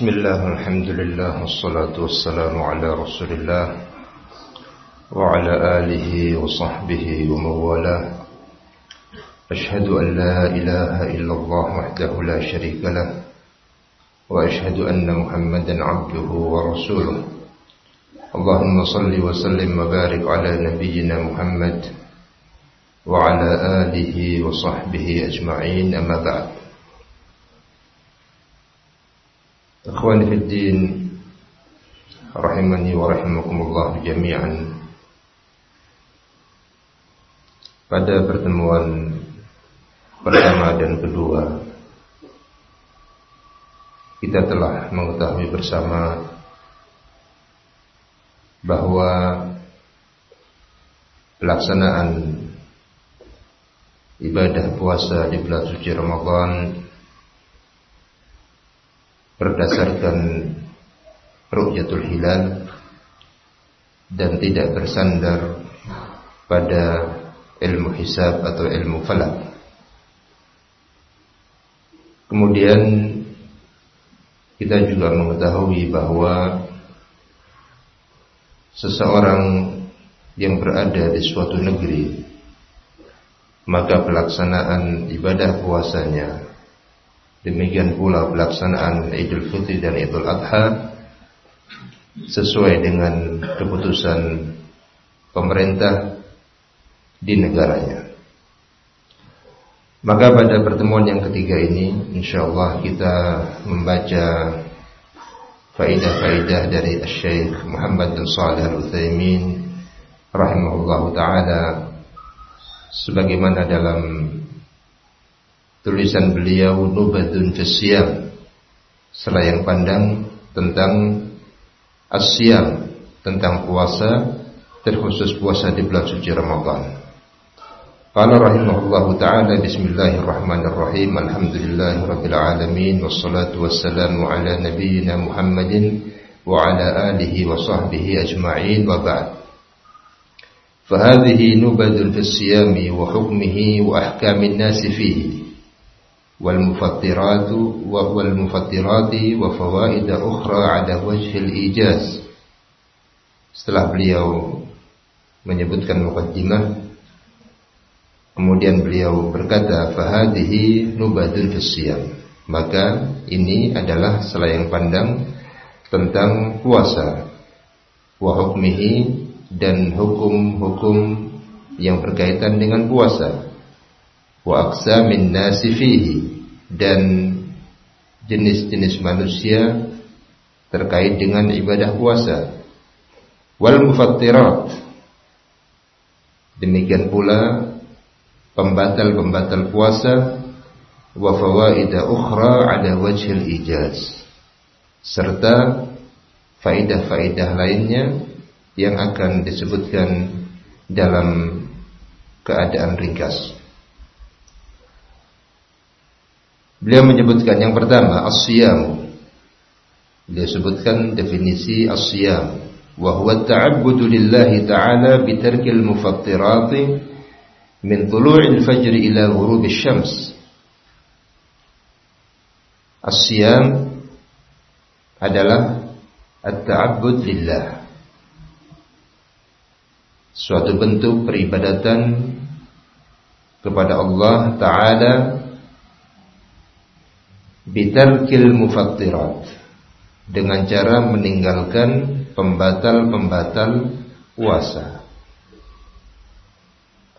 بسم الله الحمد لله والصلاة والسلام على رسول الله وعلى آله وصحبه ومن والاه أشهد أن لا إله إلا الله وحده لا شريك له وأشهد أن محمدا عبده ورسوله. اللهم صل وسلم وبارك على نبينا محمد وعلى آله وصحبه أجمعين أما بعد. Ikhwani fi din rahimani wa rahimakumullah jami'an. Pada pertemuan pertama dan kedua kita telah mengetahui bersama bahwa pelaksanaan ibadah puasa di bulan suci Ramadan berdasarkan ru'yatul hilal dan tidak bersandar pada ilmu hisab atau ilmu falak. Kemudian kita juga mengetahui bahwa seseorang yang berada di suatu negeri maka pelaksanaan ibadah puasanya Demikian pula pelaksanaan Idul Fitri dan Idul Adha sesuai dengan keputusan pemerintah di negaranya. Maka pada pertemuan yang ketiga ini insyaallah kita membaca faidah-faidah dari Syekh Muhammad bin Shalih Al-Utsaimin rahimahullahu taala sebagaimana dalam tulisan beliau Nubadun Fisyam selayang pandang tentang asyam tentang puasa terkhusus puasa di bulan suci Ramadan. Qala rahimahullah taala bismillahirrahmanirrahim alhamdulillahirabbil alamin wassalatu wassalamu ala nabiyyina Muhammadin wa ala alihi wa sahbihi ajma'in wa ba'd. فهذه نبذ في الصيام وحكمه وأحكام الناس فيه والمفطرات والمفطرات وفوائد أخرى على وجه الإيجاز setelah beliau menyebutkan mukaddimah kemudian beliau berkata fahadihi nubadun fisyam maka ini adalah selayang pandang tentang puasa wa hukmihi dan hukum-hukum yang berkaitan dengan puasa wa aqsamin nasi fihi. Dan jenis-jenis manusia terkait dengan ibadah puasa. Wal mufattirat. Demikian pula pembatal-pembatal puasa wa fawaida ukhra ala wajhil ijaz. Serta faidah-faidah lainnya yang akan disebutkan dalam keadaan ringkas. Beliau menyebutkan yang pertama as-siyam. Beliau sebutkan definisi as-siyam wa ta'ala bi tarkil mufattirat min tulu'il fajr ila ghurubish syams. As-siyam adalah at-ta'abbud lillah. Suatu bentuk peribadatan kepada Allah Ta'ala bitarkil mufattirat dengan cara meninggalkan pembatal-pembatal puasa.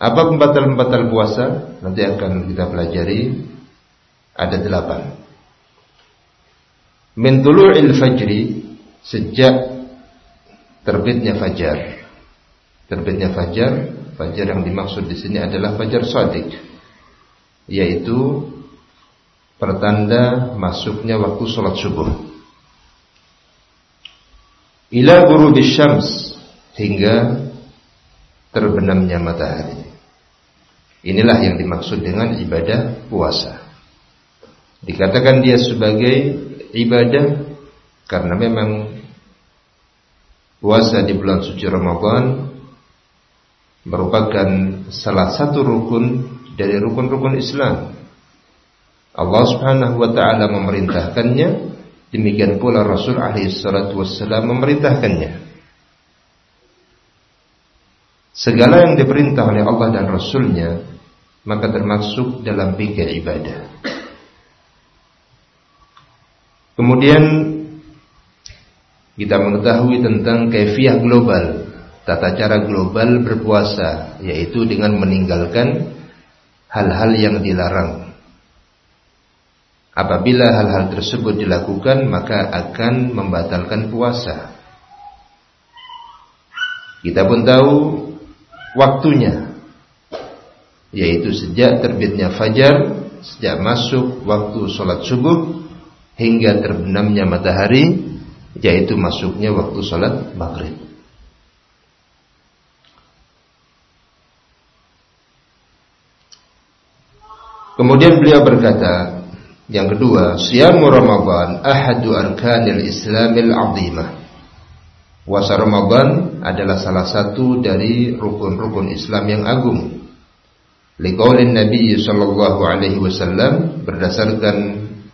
Apa pembatal-pembatal puasa? Nanti akan kita pelajari. Ada delapan. Min tulu'il fajri sejak terbitnya fajar. Terbitnya fajar, fajar yang dimaksud di sini adalah fajar shadiq, yaitu pertanda masuknya waktu sholat subuh. Ila guru syams hingga terbenamnya matahari. Inilah yang dimaksud dengan ibadah puasa. Dikatakan dia sebagai ibadah karena memang puasa di bulan suci Ramadan merupakan salah satu rukun dari rukun-rukun Islam Allah Subhanahu wa taala memerintahkannya Demikian pula Rasul alaihi salatu wassalam memerintahkannya. Segala yang diperintah oleh Allah dan Rasulnya maka termasuk dalam pikir ibadah. Kemudian kita mengetahui tentang kefiah global, tata cara global berpuasa, yaitu dengan meninggalkan hal-hal yang dilarang. Apabila hal-hal tersebut dilakukan, maka akan membatalkan puasa. Kita pun tahu waktunya, yaitu sejak terbitnya fajar, sejak masuk waktu sholat subuh, hingga terbenamnya matahari, yaitu masuknya waktu sholat maghrib. Kemudian beliau berkata, yang kedua, siyamu Ramadan ahadu arkanil Islamil azimah. Puasa Ramadan adalah salah satu dari rukun-rukun Islam yang agung. Liqaulin Nabi sallallahu alaihi wasallam berdasarkan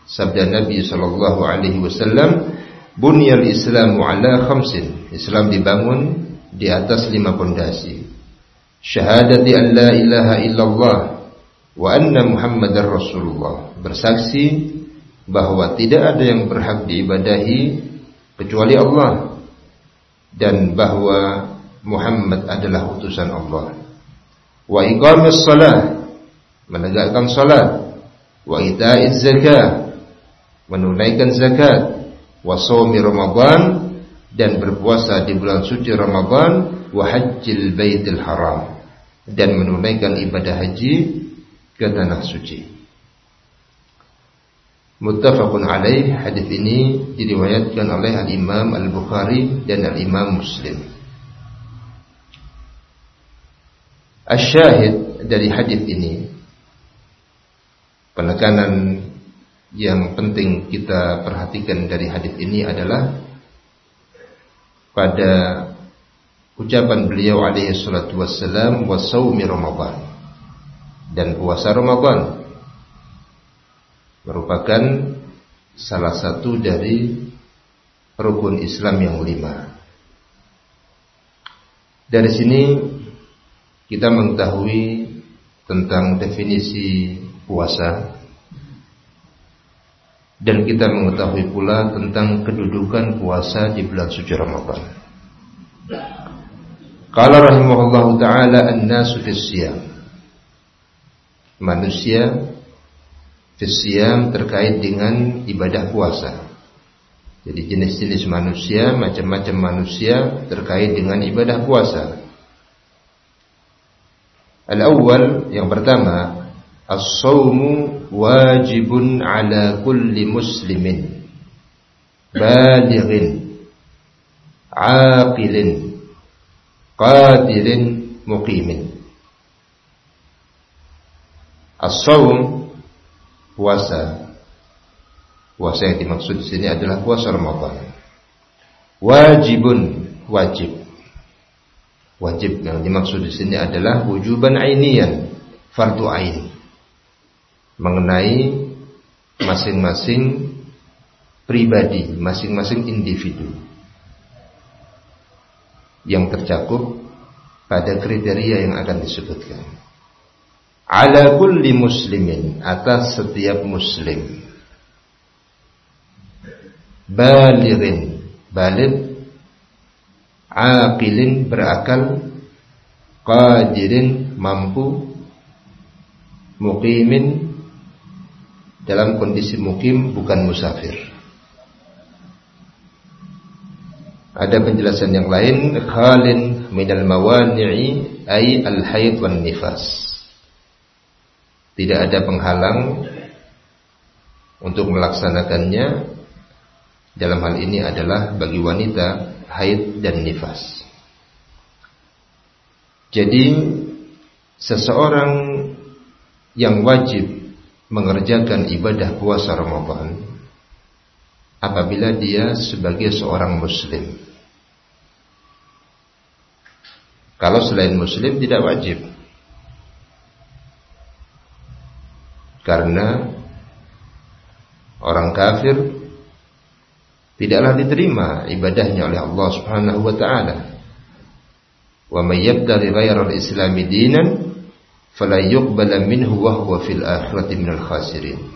sabda Nabi sallallahu alaihi wasallam, "Bunyal Islamu ala khamsin." Islam dibangun di atas lima pondasi. Syahadati an la ilaha illallah wa anna Muhammadar Rasulullah. Bersaksi bahwa tidak ada yang berhak diibadahi kecuali Allah. Dan bahwa Muhammad adalah utusan Allah. Wa iqamis salah. Menegakkan salat, wa ita'iz zakah. Menunaikan zakat, wa shaumi Ramadan. Dan berpuasa di bulan suci Ramadan, wa hajjil baitil haram. Dan menunaikan ibadah haji ke tanah suci. Muttafaqun alaih hadis ini diriwayatkan oleh Al-Imam Al-Bukhari dan Al-Imam Muslim. Asyahid dari hadis ini penekanan yang penting kita perhatikan dari hadis ini adalah pada ucapan beliau alaihi salatu wassalam wa Ramadan dan puasa Ramadan merupakan salah satu dari rukun Islam yang lima. Dari sini kita mengetahui tentang definisi puasa dan kita mengetahui pula tentang kedudukan puasa di bulan suci Ramadan. Qala rahimahullahu taala an-nasu fis manusia fisiam terkait dengan ibadah puasa. Jadi jenis-jenis manusia, macam-macam manusia terkait dengan ibadah puasa. Al-awwal yang pertama, as-sawmu wajibun ala kulli muslimin balighin aqilin qadirin muqimin. As-sawm puasa. Puasa yang dimaksud di sini adalah puasa Ramadan. Wajibun wajib. Wajib yang dimaksud di sini adalah wujuban ainian, fardu ain. Mengenai masing-masing pribadi, masing-masing individu yang tercakup pada kriteria yang akan disebutkan ala kulli muslimin atas setiap muslim. Balighin baligh aqilin berakal qadirin mampu muqimin dalam kondisi mukim bukan musafir. Ada penjelasan yang lain khalin minal mawani'i ay al haid wan nifas tidak ada penghalang untuk melaksanakannya dalam hal ini adalah bagi wanita haid dan nifas. Jadi seseorang yang wajib mengerjakan ibadah puasa Ramadan apabila dia sebagai seorang muslim. Kalau selain muslim tidak wajib. Karena orang kafir tidaklah diterima ibadahnya oleh Allah Subhanahu wa taala. Wa may yabtaghi ghayra al-islam dinan fala yuqbala minhu wa huwa fil akhirati minal khasirin.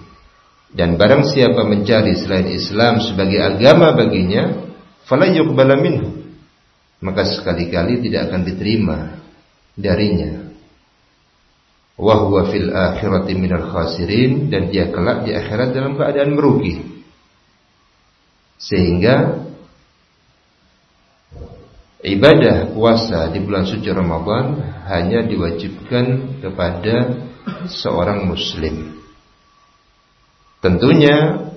Dan barang siapa mencari selain Islam sebagai agama baginya, fala yuqbala minhu. Maka sekali-kali tidak akan diterima darinya. Wa huwa fil akhirati minal khasirin dan dia kelak di akhirat dalam keadaan merugi. Sehingga ibadah puasa di bulan suci Ramadan hanya diwajibkan kepada seorang muslim. Tentunya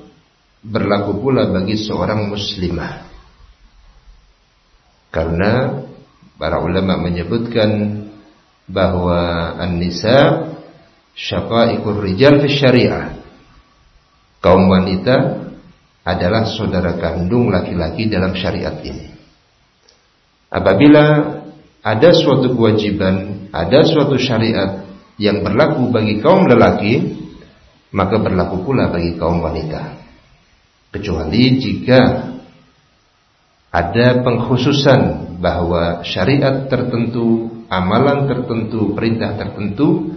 berlaku pula bagi seorang muslimah. Karena para ulama menyebutkan bahwa an-nisa syaqaiqur rijal fi syariah. Kaum wanita adalah saudara kandung laki-laki dalam syariat ini. Apabila ada suatu kewajiban, ada suatu syariat yang berlaku bagi kaum lelaki, maka berlaku pula bagi kaum wanita. Kecuali jika ada pengkhususan bahwa syariat tertentu, amalan tertentu, perintah tertentu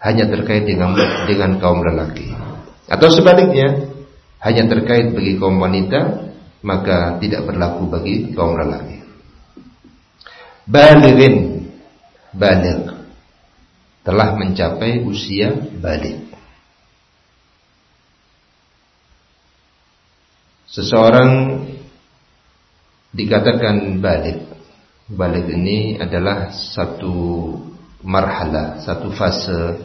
hanya terkait dengan dengan kaum lelaki. Atau sebaliknya, hanya terkait bagi kaum wanita, maka tidak berlaku bagi kaum lelaki. Balighin baligh telah mencapai usia balik. Seseorang dikatakan balik. Balik ini adalah satu marhala, satu fase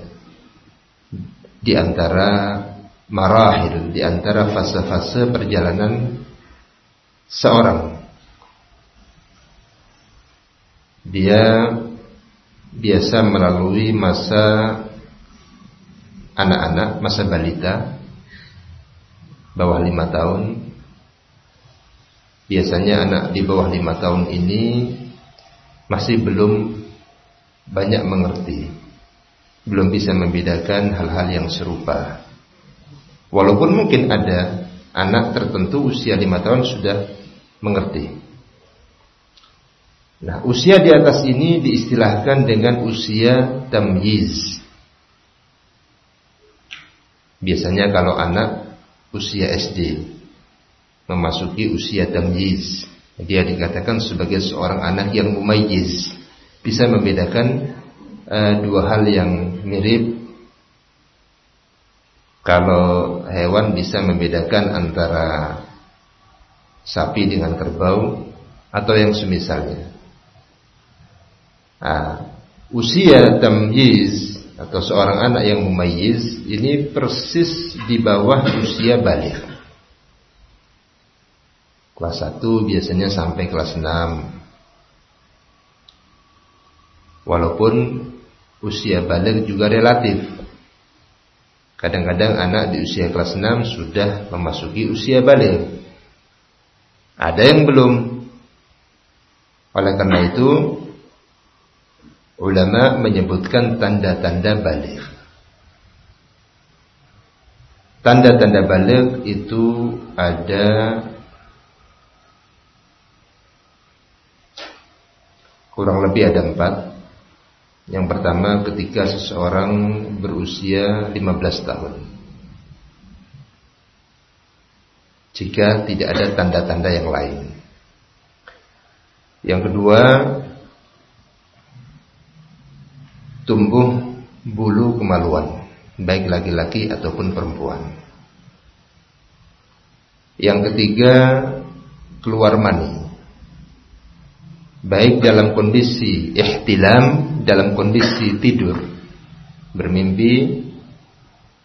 di antara marahil di antara fase-fase perjalanan seorang. Dia biasa melalui masa anak-anak, masa balita, bawah lima tahun. Biasanya anak di bawah lima tahun ini masih belum banyak mengerti, belum bisa membedakan hal-hal yang serupa. Walaupun mungkin ada anak tertentu usia lima tahun sudah mengerti. Nah, usia di atas ini diistilahkan dengan usia tamyiz. Biasanya kalau anak usia SD memasuki usia tamyiz, dia dikatakan sebagai seorang anak yang mumayyiz, bisa membedakan uh, dua hal yang mirip kalau hewan bisa membedakan antara sapi dengan kerbau atau yang semisalnya. Nah, usia tamyiz atau seorang anak yang mumayyiz ini persis di bawah usia balik. Kelas 1 biasanya sampai kelas 6. Walaupun usia balik juga relatif Kadang-kadang anak di usia kelas 6 sudah memasuki usia balik. Ada yang belum. Oleh karena itu, ulama menyebutkan tanda-tanda balik. Tanda-tanda balik itu ada kurang lebih ada empat. Yang pertama ketika seseorang berusia 15 tahun. Jika tidak ada tanda-tanda yang lain. Yang kedua, tumbuh bulu kemaluan, baik laki-laki ataupun perempuan. Yang ketiga, keluar mani. Baik dalam kondisi ihtilam dalam kondisi tidur. Bermimpi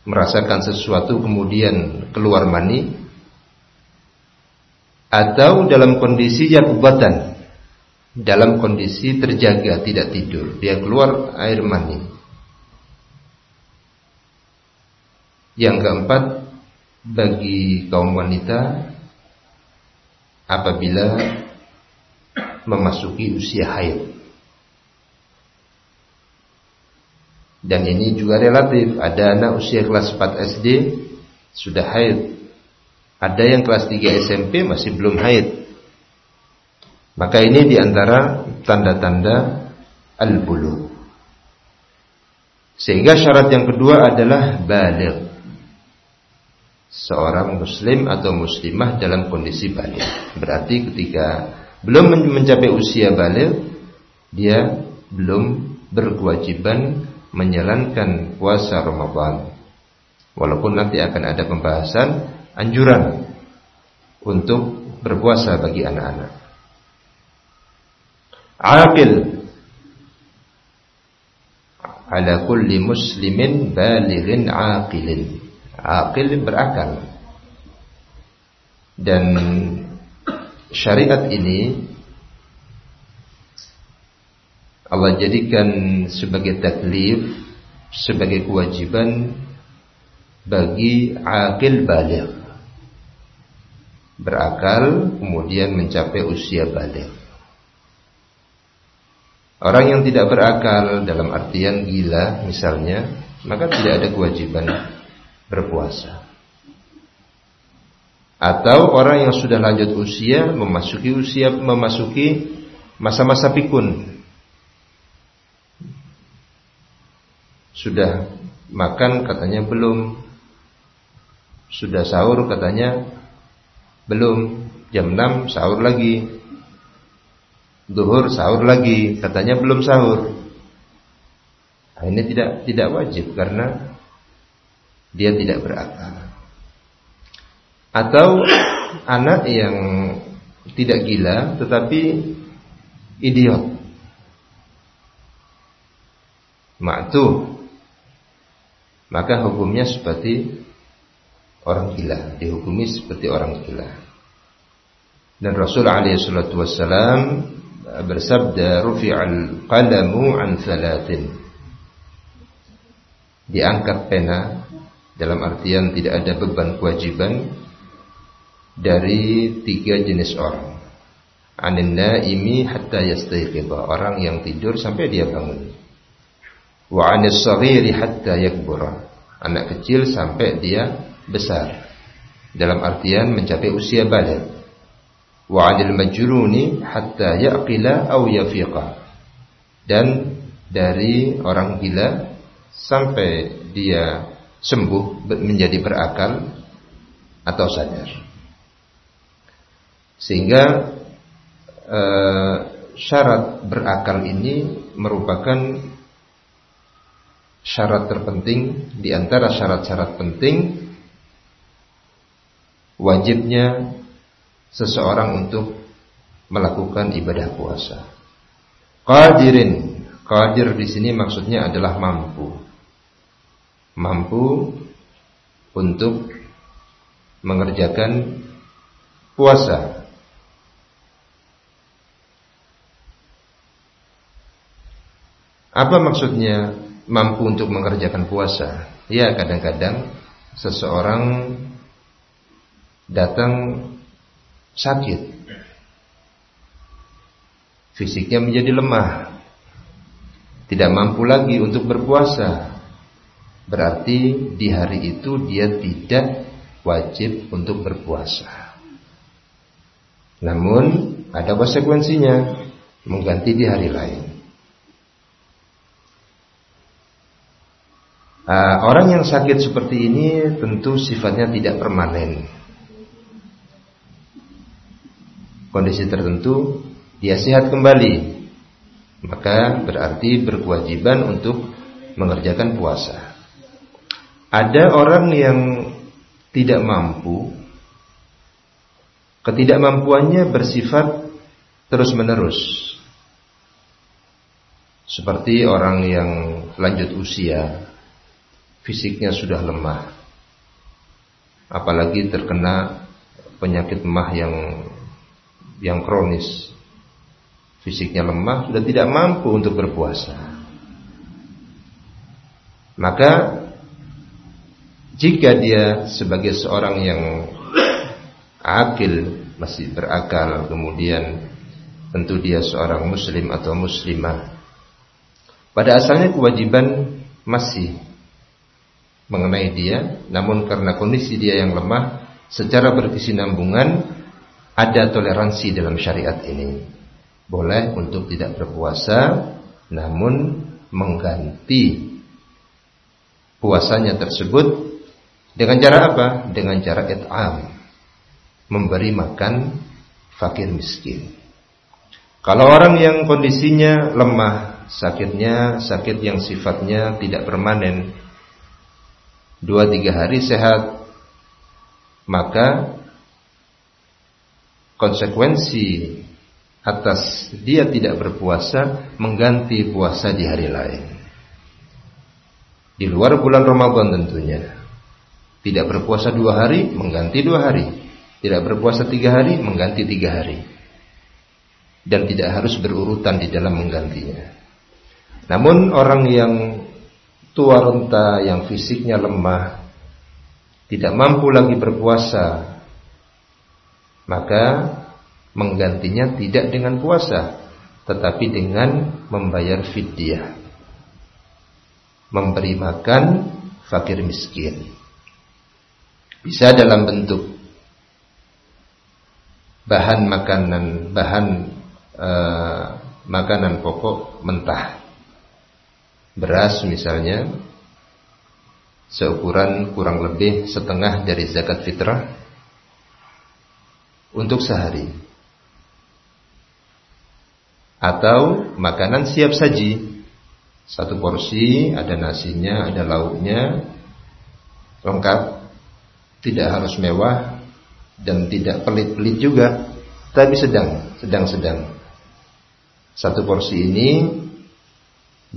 merasakan sesuatu kemudian keluar mani. Atau dalam kondisi yakubatan dalam kondisi terjaga tidak tidur. Dia keluar air mani. Yang keempat bagi kaum wanita apabila memasuki usia haid Dan ini juga relatif. Ada anak usia kelas 4 SD sudah haid. Ada yang kelas 3 SMP masih belum haid. Maka ini di antara tanda-tanda al-bulu. Sehingga syarat yang kedua adalah balik. Seorang muslim atau muslimah dalam kondisi balik. Berarti ketika belum mencapai usia balik, dia belum berkewajiban menjalankan puasa Ramadan. Walaupun nanti akan ada pembahasan anjuran untuk berpuasa bagi anak-anak. Aqil ala kulli muslimin balighin aqilin. Aqil berakal. Dan syariat ini Allah jadikan sebagai taklif, sebagai kewajiban bagi akil balik. Berakal kemudian mencapai usia balik. Orang yang tidak berakal dalam artian gila misalnya, maka tidak ada kewajiban berpuasa. Atau orang yang sudah lanjut usia memasuki usia memasuki masa-masa pikun Sudah makan katanya belum. Sudah sahur katanya belum. Jam 6 sahur lagi. Duhur sahur lagi, katanya belum sahur. Nah, ini tidak tidak wajib karena dia tidak berakal. Atau anak yang tidak gila tetapi idiot. Maktuh maka hukumnya seperti orang gila, dihukumi seperti orang gila. Dan Rasul alaihi salatu bersabda rufi'al qalamu an thalathin. Diangkat pena dalam artian tidak ada beban kewajiban dari tiga jenis orang. Anin naimi hatta yastayqidha, orang yang tidur sampai dia bangun wa 'anis saghiri hatta yakbura. Anak kecil sampai dia besar. Dalam artian mencapai usia balik. Wa 'anil majruni hatta yaqila aw yafiqa. Dan dari orang gila sampai dia sembuh menjadi berakal atau sadar. Sehingga eh, syarat berakal ini merupakan syarat terpenting di antara syarat-syarat penting wajibnya seseorang untuk melakukan ibadah puasa. Qadirin, qadir di sini maksudnya adalah mampu. Mampu untuk mengerjakan puasa. Apa maksudnya mampu untuk mengerjakan puasa. Ya kadang-kadang seseorang datang sakit. Fisiknya menjadi lemah. Tidak mampu lagi untuk berpuasa. Berarti di hari itu dia tidak wajib untuk berpuasa. Namun ada konsekuensinya mengganti di hari lain. Uh, orang yang sakit seperti ini tentu sifatnya tidak permanen. Kondisi tertentu dia sehat kembali, maka berarti berkewajiban untuk mengerjakan puasa. Ada orang yang tidak mampu, ketidakmampuannya bersifat terus-menerus. Seperti orang yang lanjut usia, fisiknya sudah lemah. Apalagi terkena penyakit mah yang yang kronis. Fisiknya lemah, sudah tidak mampu untuk berpuasa. Maka jika dia sebagai seorang yang akil masih berakal kemudian tentu dia seorang muslim atau muslimah pada asalnya kewajiban masih mengenai dia, namun karena kondisi dia yang lemah, secara berkesinambungan ada toleransi dalam syariat ini. Boleh untuk tidak berpuasa namun mengganti puasanya tersebut dengan cara apa? Dengan cara it'am. Memberi makan fakir miskin. Kalau orang yang kondisinya lemah, sakitnya sakit yang sifatnya tidak permanen, dua tiga hari sehat, maka konsekuensi atas dia tidak berpuasa mengganti puasa di hari lain. Di luar bulan Ramadan tentunya. Tidak berpuasa dua hari, mengganti dua hari. Tidak berpuasa tiga hari, mengganti tiga hari. Dan tidak harus berurutan di dalam menggantinya. Namun orang yang tua renta, yang fisiknya lemah, tidak mampu lagi berpuasa, maka menggantinya tidak dengan puasa, tetapi dengan membayar fidyah. Memberi makan fakir miskin. Bisa dalam bentuk bahan makanan, bahan uh, makanan pokok mentah. Beras misalnya seukuran kurang lebih setengah dari zakat fitrah untuk sehari. Atau makanan siap saji. Satu porsi, ada nasinya, ada lauknya, lengkap. Tidak harus mewah dan tidak pelit-pelit juga, tapi sedang, sedang-sedang. Satu porsi ini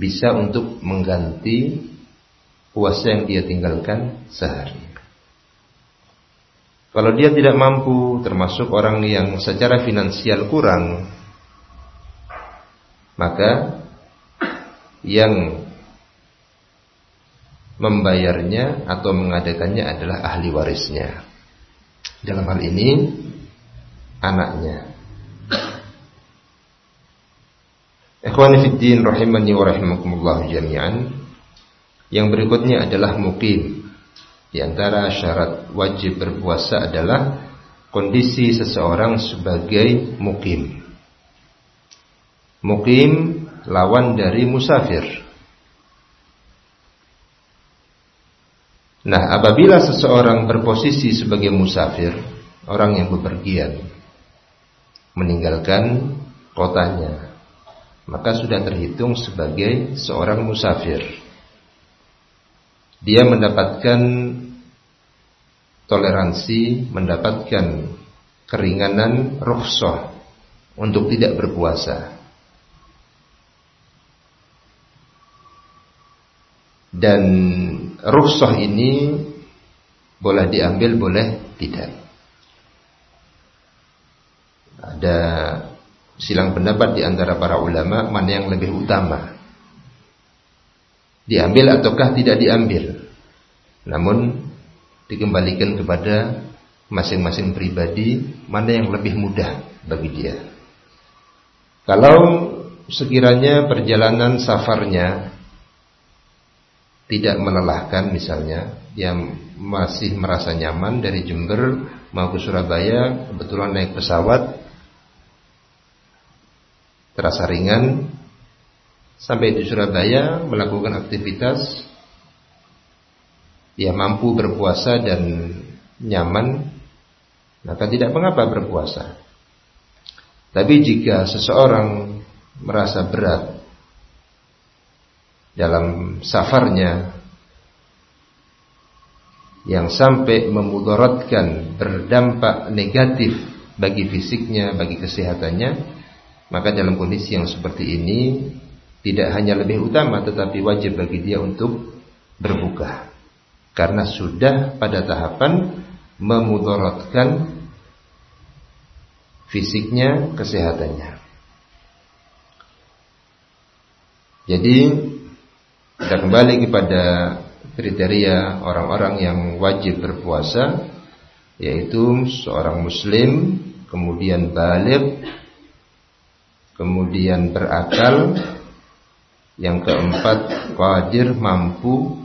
bisa untuk mengganti puasa yang dia tinggalkan sehari. Kalau dia tidak mampu, termasuk orang yang secara finansial kurang, maka yang membayarnya atau mengadakannya adalah ahli warisnya. Dalam hal ini anaknya. Ikhwani fiddin rahimani wa rahimakumullah jami'an. Yang berikutnya adalah mukim. Di antara syarat wajib berpuasa adalah kondisi seseorang sebagai mukim. Mukim lawan dari musafir. Nah, apabila seseorang berposisi sebagai musafir, orang yang bepergian, meninggalkan kotanya, maka sudah terhitung sebagai seorang musafir dia mendapatkan toleransi, mendapatkan keringanan rukhsah untuk tidak berpuasa. Dan rukhsah ini boleh diambil, boleh tidak. Ada silang pendapat di antara para ulama mana yang lebih utama diambil ataukah tidak diambil. Namun dikembalikan kepada masing-masing pribadi mana yang lebih mudah bagi dia. Kalau sekiranya perjalanan safarnya tidak melelahkan misalnya dia masih merasa nyaman dari Jember mau ke Surabaya kebetulan naik pesawat terasa ringan sampai di Surabaya melakukan aktivitas dia mampu berpuasa dan nyaman maka tidak mengapa berpuasa. Tapi jika seseorang merasa berat dalam safarnya yang sampai memudaratkan berdampak negatif bagi fisiknya, bagi kesehatannya, maka dalam kondisi yang seperti ini tidak hanya lebih utama tetapi wajib bagi dia untuk berbuka karena sudah pada tahapan memudaratkan fisiknya, kesehatannya. Jadi kita kembali kepada kriteria orang-orang yang wajib berpuasa yaitu seorang muslim, kemudian balik, kemudian berakal, yang keempat, qadir mampu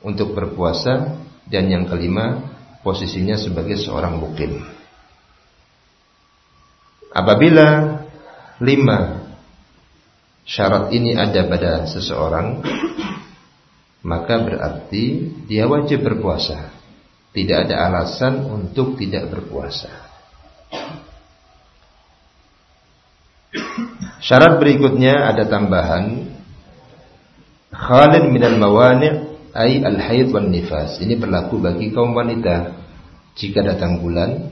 untuk berpuasa dan yang kelima posisinya sebagai seorang mukim. Apabila lima syarat ini ada pada seseorang, maka berarti dia wajib berpuasa. Tidak ada alasan untuk tidak berpuasa. Syarat berikutnya ada tambahan Khalid minal mawani' ay al-haid wan nifas. Ini berlaku bagi kaum wanita. Jika datang bulan,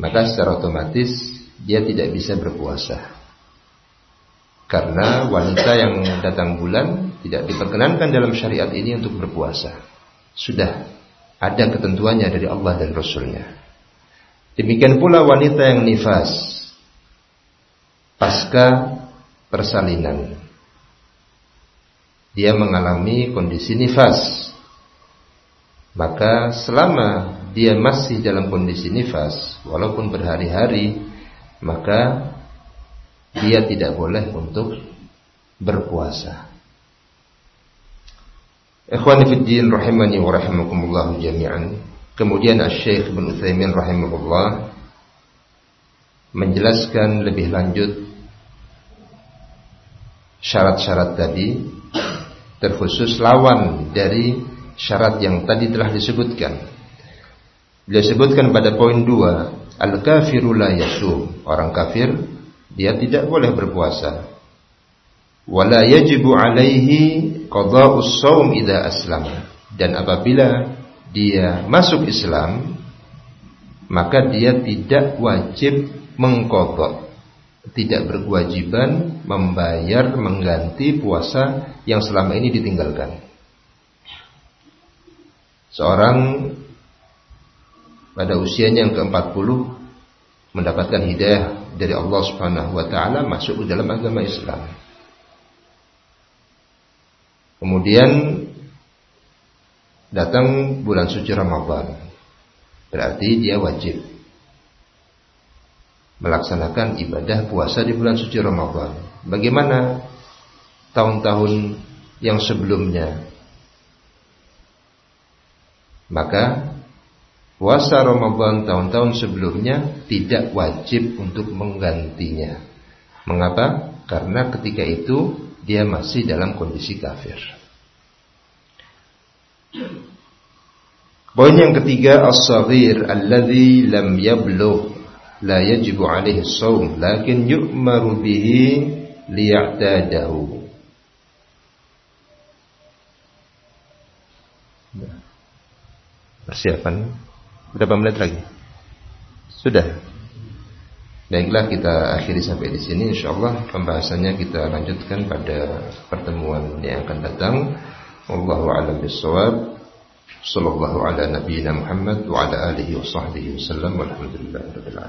maka secara otomatis dia tidak bisa berpuasa. Karena wanita yang datang bulan tidak diperkenankan dalam syariat ini untuk berpuasa. Sudah ada ketentuannya dari Allah dan Rasulnya. Demikian pula wanita yang nifas pasca persalinan dia mengalami kondisi nifas. Maka selama dia masih dalam kondisi nifas, walaupun berhari-hari, maka dia tidak boleh untuk berpuasa. Ikhwani fi din rahimani wa rahimakumullah jami'an. Kemudian Asy-Syaikh Ibnu Utsaimin rahimahullah menjelaskan lebih lanjut syarat-syarat tadi terkhusus lawan dari syarat yang tadi telah disebutkan. Beliau sebutkan pada poin dua, al-kafiru la yasum. Orang kafir dia tidak boleh berpuasa. Wala yajibu alaihi qada'us shaum idza aslama. Dan apabila dia masuk Islam, maka dia tidak wajib mengkodok tidak berkewajiban membayar mengganti puasa yang selama ini ditinggalkan. Seorang pada usianya yang ke-40 mendapatkan hidayah dari Allah Subhanahu wa taala masuk ke dalam agama Islam. Kemudian datang bulan suci Ramadan. Berarti dia wajib melaksanakan ibadah puasa di bulan suci Ramadan. Bagaimana tahun-tahun yang sebelumnya? Maka puasa Ramadan tahun-tahun sebelumnya tidak wajib untuk menggantinya. Mengapa? Karena ketika itu dia masih dalam kondisi kafir. Poin yang ketiga as-saghir alladhi lam yablugh la yajibu alaihi saum lakin yu'maru bihi liya'tadahu. Persiapan. Berapa menit lagi? Sudah. Baiklah kita akhiri sampai di sini. Insyaallah pembahasannya kita lanjutkan pada pertemuan yang akan datang. Wallahu a'lam bissawab. Sallallahu ala nabiyyina Muhammad wa ala alihi wa sahbihi wasallam walhamdulillahi rabbil alamin